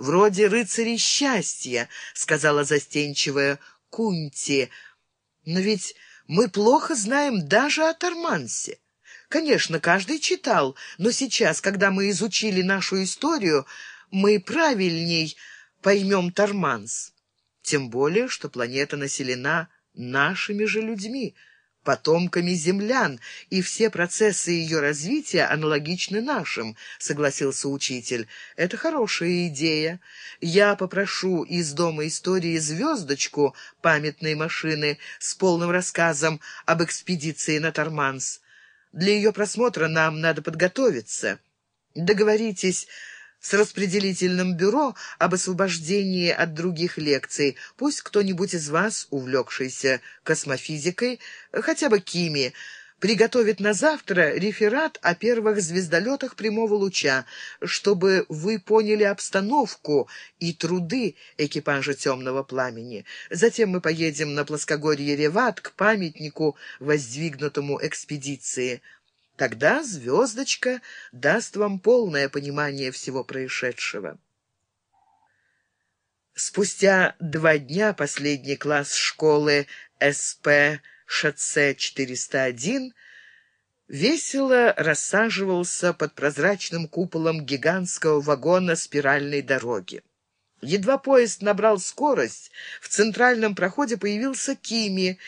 вроде рыцарей счастья», — сказала застенчивая Кунти. «Но ведь мы плохо знаем даже о Тормансе. Конечно, каждый читал, но сейчас, когда мы изучили нашу историю, мы правильней поймем Торманс. Тем более, что планета населена нашими же людьми, потомками землян, и все процессы ее развития аналогичны нашим, согласился учитель. Это хорошая идея. Я попрошу из Дома истории звездочку памятной машины с полным рассказом об экспедиции на Торманс. Для ее просмотра нам надо подготовиться. Договоритесь с распределительным бюро об освобождении от других лекций. Пусть кто-нибудь из вас, увлекшийся космофизикой, хотя бы Кими, приготовит на завтра реферат о первых звездолетах прямого луча, чтобы вы поняли обстановку и труды экипажа «Темного пламени». Затем мы поедем на плоскогорье Реват к памятнику, воздвигнутому экспедиции. Тогда звездочка даст вам полное понимание всего происшедшего. Спустя два дня последний класс школы СП ШЦ-401 весело рассаживался под прозрачным куполом гигантского вагона спиральной дороги. Едва поезд набрал скорость, в центральном проходе появился Кими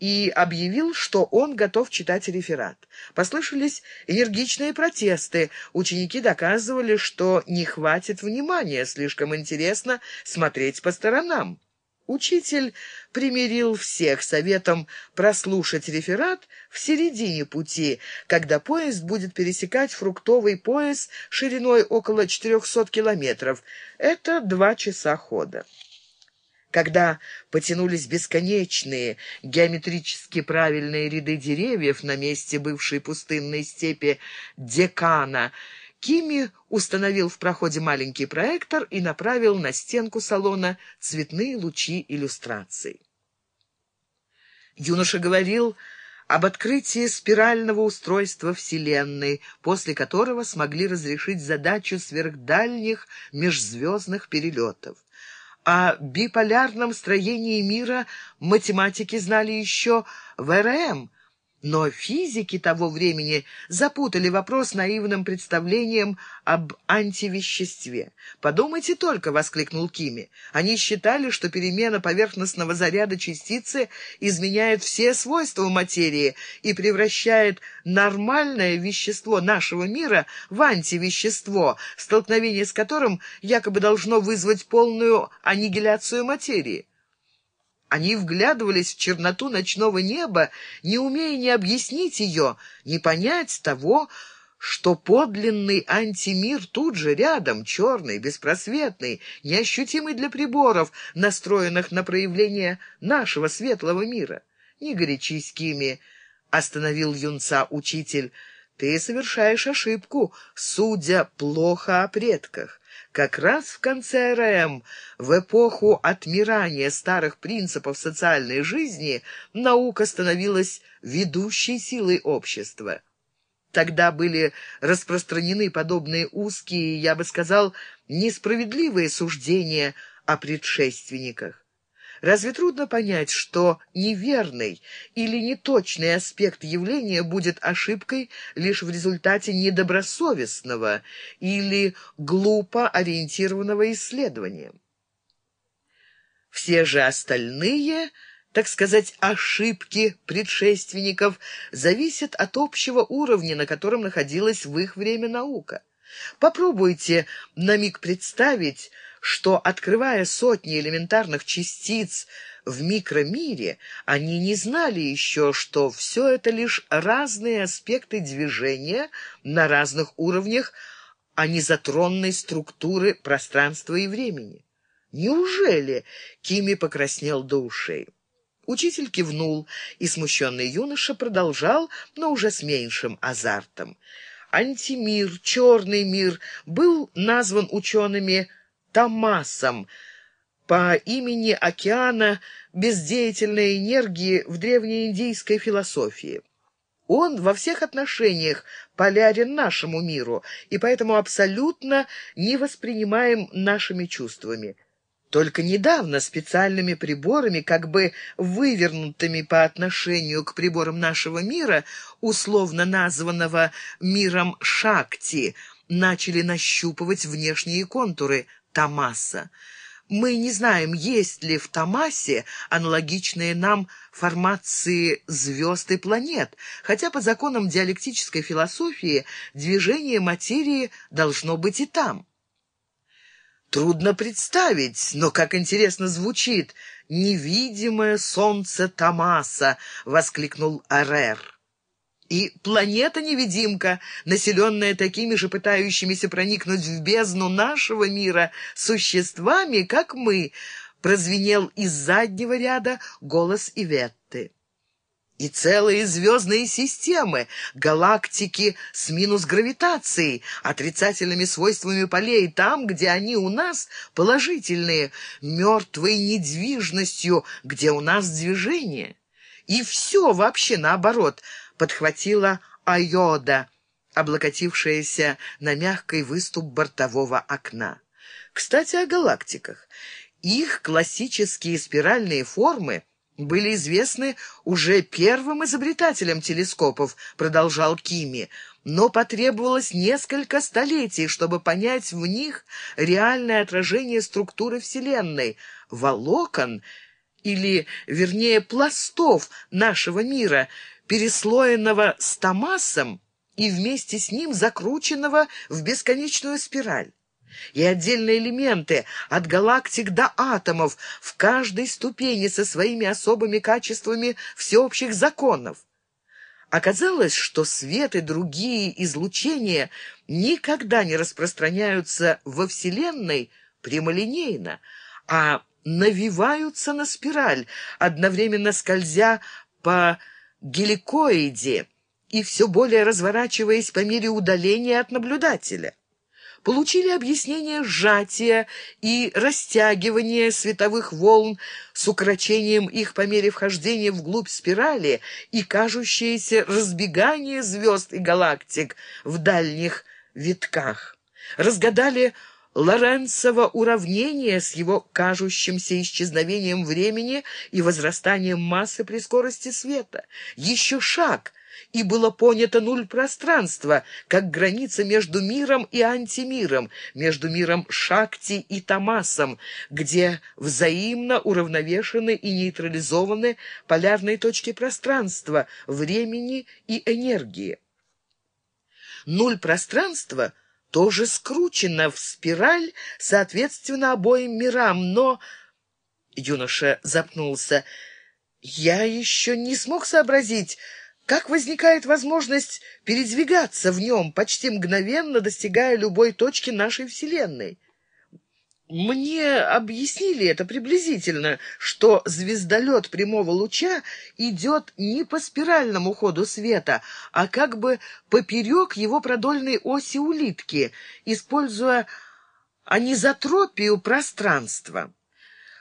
и объявил, что он готов читать реферат. Послышались энергичные протесты. Ученики доказывали, что не хватит внимания, слишком интересно смотреть по сторонам. Учитель примирил всех советом прослушать реферат в середине пути, когда поезд будет пересекать фруктовый пояс шириной около 400 километров. Это два часа хода. Когда потянулись бесконечные, геометрически правильные ряды деревьев на месте бывшей пустынной степи Декана, Кими установил в проходе маленький проектор и направил на стенку салона цветные лучи иллюстраций. Юноша говорил об открытии спирального устройства Вселенной, после которого смогли разрешить задачу сверхдальних межзвездных перелетов. О биполярном строении мира математики знали еще в РМ, но физики того времени запутали вопрос наивным представлением об антивеществе. «Подумайте только», — воскликнул Кими. «Они считали, что перемена поверхностного заряда частицы изменяет все свойства материи и превращает нормальное вещество нашего мира в антивещество, столкновение с которым якобы должно вызвать полную аннигиляцию материи». Они вглядывались в черноту ночного неба, не умея ни объяснить ее, ни понять того, что подлинный антимир тут же рядом, черный, беспросветный, неощутимый для приборов, настроенных на проявление нашего светлого мира. «Не горячись, Кими», — остановил юнца учитель, — «ты совершаешь ошибку, судя плохо о предках. Как раз в конце РМ, в эпоху отмирания старых принципов социальной жизни, наука становилась ведущей силой общества. Тогда были распространены подобные узкие, я бы сказал, несправедливые суждения о предшественниках. Разве трудно понять, что неверный или неточный аспект явления будет ошибкой лишь в результате недобросовестного или глупо ориентированного исследования? Все же остальные так сказать, ошибки предшественников зависят от общего уровня, на котором находилась в их время наука. Попробуйте на миг представить, что, открывая сотни элементарных частиц в микромире, они не знали еще, что все это лишь разные аспекты движения на разных уровнях анизотронной структуры пространства и времени. Неужели Кими покраснел до ушей? Учитель кивнул, и смущенный юноша продолжал, но уже с меньшим азартом. Антимир, черный мир, был назван учеными Томасом по имени океана бездеятельной энергии в древнеиндийской философии. Он во всех отношениях полярен нашему миру, и поэтому абсолютно не воспринимаем нашими чувствами. Только недавно специальными приборами, как бы вывернутыми по отношению к приборам нашего мира, условно названного миром Шакти, начали нащупывать внешние контуры Тамаса. Мы не знаем, есть ли в Томасе аналогичные нам формации звезд и планет, хотя по законам диалектической философии движение материи должно быть и там. Трудно представить, но как интересно звучит «Невидимое солнце Томаса!» — воскликнул Арер. И планета-невидимка, населенная такими же пытающимися проникнуть в бездну нашего мира существами, как мы, прозвенел из заднего ряда голос Иветты. И целые звездные системы, галактики с минус гравитацией, отрицательными свойствами полей, там, где они у нас положительные, мертвой недвижностью, где у нас движение. И все вообще наоборот — подхватила Айода, облокотившаяся на мягкий выступ бортового окна. Кстати, о галактиках. Их классические спиральные формы были известны уже первым изобретателям телескопов, продолжал Кими, но потребовалось несколько столетий, чтобы понять в них реальное отражение структуры Вселенной, волокон или, вернее, пластов нашего мира — переслоенного стомасом и вместе с ним закрученного в бесконечную спираль. И отдельные элементы, от галактик до атомов, в каждой ступени со своими особыми качествами всеобщих законов. Оказалось, что свет и другие излучения никогда не распространяются во Вселенной прямолинейно, а навиваются на спираль, одновременно скользя по геликоиде и все более разворачиваясь по мере удаления от наблюдателя. Получили объяснение сжатия и растягивания световых волн с укрочением их по мере вхождения вглубь спирали и кажущееся разбегание звезд и галактик в дальних витках. Разгадали Лоренцево уравнение с его кажущимся исчезновением времени и возрастанием массы при скорости света. Еще шаг, и было понято нуль пространства, как граница между миром и антимиром, между миром Шакти и Тамасом, где взаимно уравновешены и нейтрализованы полярные точки пространства, времени и энергии. Нуль пространства — тоже скручена в спираль, соответственно, обоим мирам, но...» Юноша запнулся. «Я еще не смог сообразить, как возникает возможность передвигаться в нем, почти мгновенно достигая любой точки нашей Вселенной». Мне объяснили это приблизительно, что звездолет прямого луча идет не по спиральному ходу света, а как бы поперек его продольной оси улитки, используя анизотропию пространства.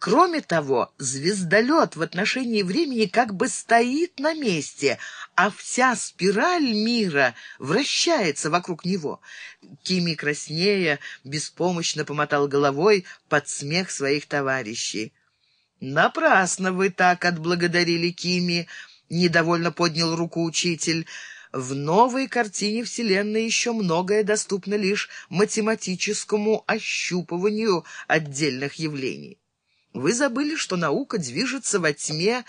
Кроме того, звездолет в отношении времени как бы стоит на месте, а вся спираль мира вращается вокруг него. Кими краснея беспомощно помотал головой под смех своих товарищей. «Напрасно вы так отблагодарили Кими», — недовольно поднял руку учитель. «В новой картине Вселенной еще многое доступно лишь математическому ощупыванию отдельных явлений». Вы забыли, что наука движется во тьме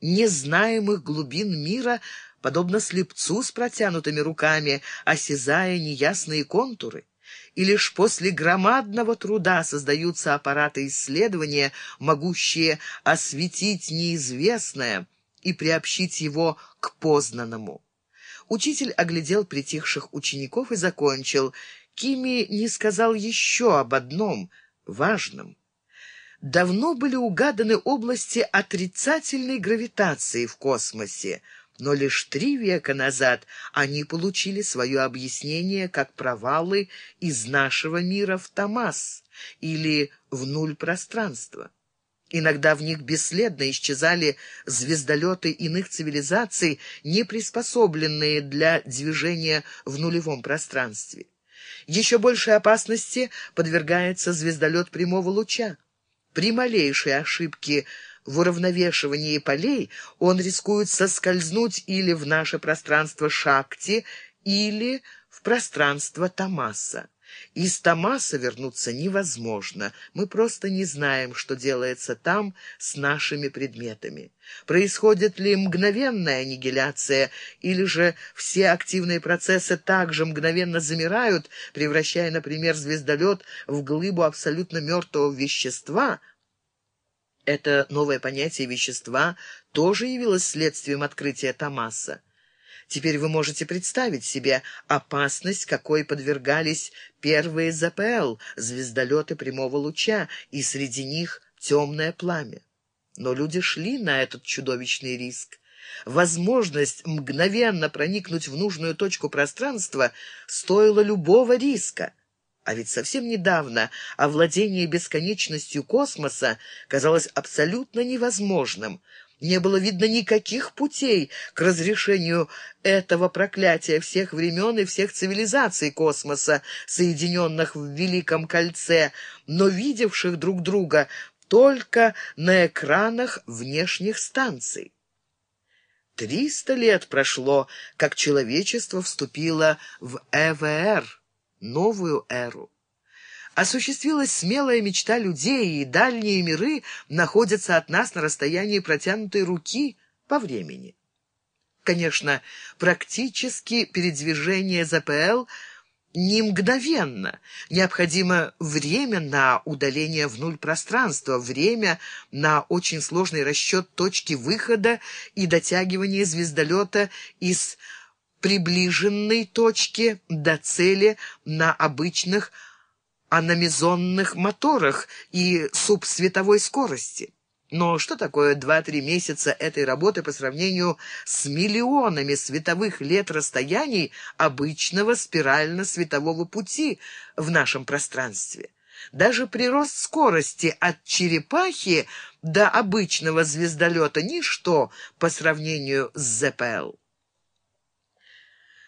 незнаемых глубин мира, подобно слепцу с протянутыми руками, осязая неясные контуры. И лишь после громадного труда создаются аппараты исследования, могущие осветить неизвестное и приобщить его к познанному. Учитель оглядел притихших учеников и закончил. Кими не сказал еще об одном важном давно были угаданы области отрицательной гравитации в космосе, но лишь три века назад они получили свое объяснение как провалы из нашего мира в Томас или в нуль пространства. Иногда в них бесследно исчезали звездолеты иных цивилизаций, не приспособленные для движения в нулевом пространстве. Еще большей опасности подвергается звездолет прямого луча. При малейшей ошибке в уравновешивании полей он рискует соскользнуть или в наше пространство Шакти, или в пространство Тамаса. Из Тамаса вернуться невозможно. Мы просто не знаем, что делается там с нашими предметами. Происходит ли мгновенная аннигиляция, или же все активные процессы также мгновенно замирают, превращая, например, звездолет в глыбу абсолютно мертвого вещества — это новое понятие вещества тоже явилось следствием открытия Томаса. Теперь вы можете представить себе опасность, какой подвергались первые ЗПЛ, звездолеты прямого луча, и среди них темное пламя. Но люди шли на этот чудовищный риск. Возможность мгновенно проникнуть в нужную точку пространства стоила любого риска. А ведь совсем недавно овладение бесконечностью космоса казалось абсолютно невозможным. Не было видно никаких путей к разрешению этого проклятия всех времен и всех цивилизаций космоса, соединенных в Великом Кольце, но видевших друг друга только на экранах внешних станций. Триста лет прошло, как человечество вступило в ЭВР новую эру. Осуществилась смелая мечта людей, и дальние миры находятся от нас на расстоянии протянутой руки по времени. Конечно, практически передвижение ЗПЛ не мгновенно. Необходимо время на удаление в нуль пространства, время на очень сложный расчет точки выхода и дотягивание звездолета из приближенной точке до цели на обычных аномизонных моторах и субсветовой скорости. Но что такое два-три месяца этой работы по сравнению с миллионами световых лет расстояний обычного спирально-светового пути в нашем пространстве? Даже прирост скорости от черепахи до обычного звездолета – ничто по сравнению с ЗПЛ.